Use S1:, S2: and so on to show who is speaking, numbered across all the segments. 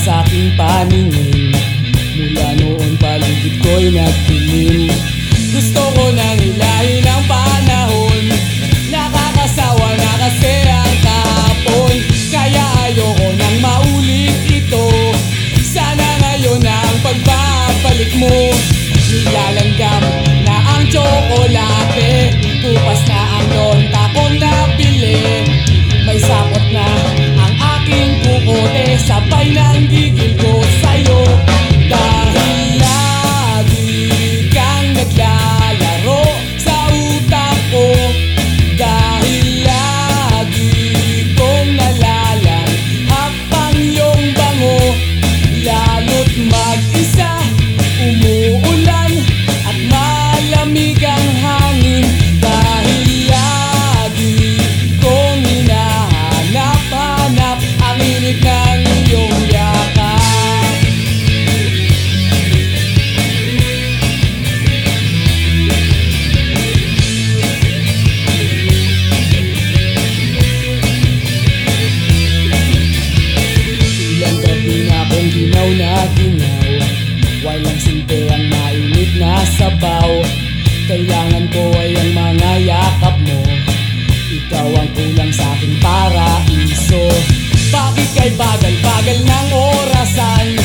S1: sa aking paningin. Mula noon paligid ko'y nagtilim Gusto ko nang hilahin ang panahon. Nakakasawa na kasi ang kahapon Kaya ayoko nang maulit ito. Sana ngayon na ang pagbabalik mo. Nilalanggam na ang tsokolate. Kupas na Walang sinte ang mainit na sabaw. Kailangan ko ay ang mga yakap mo. Ikaw ang kulang sa aking paraiso. Bakit kay bagal-bagal ng orasan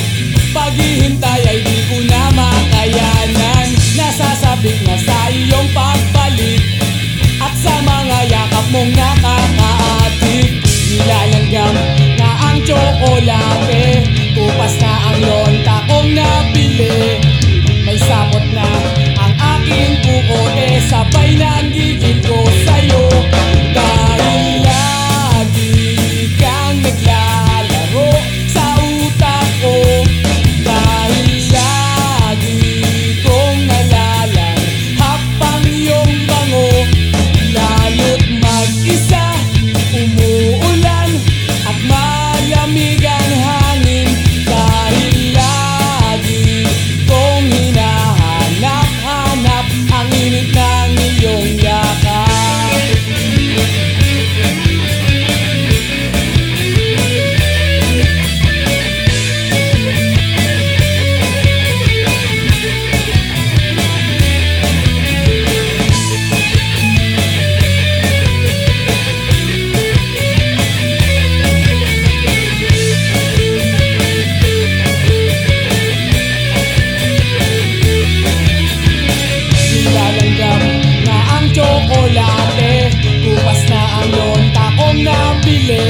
S1: tsokolate Kupas na ang lonta kong nabili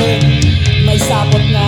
S1: May sapot na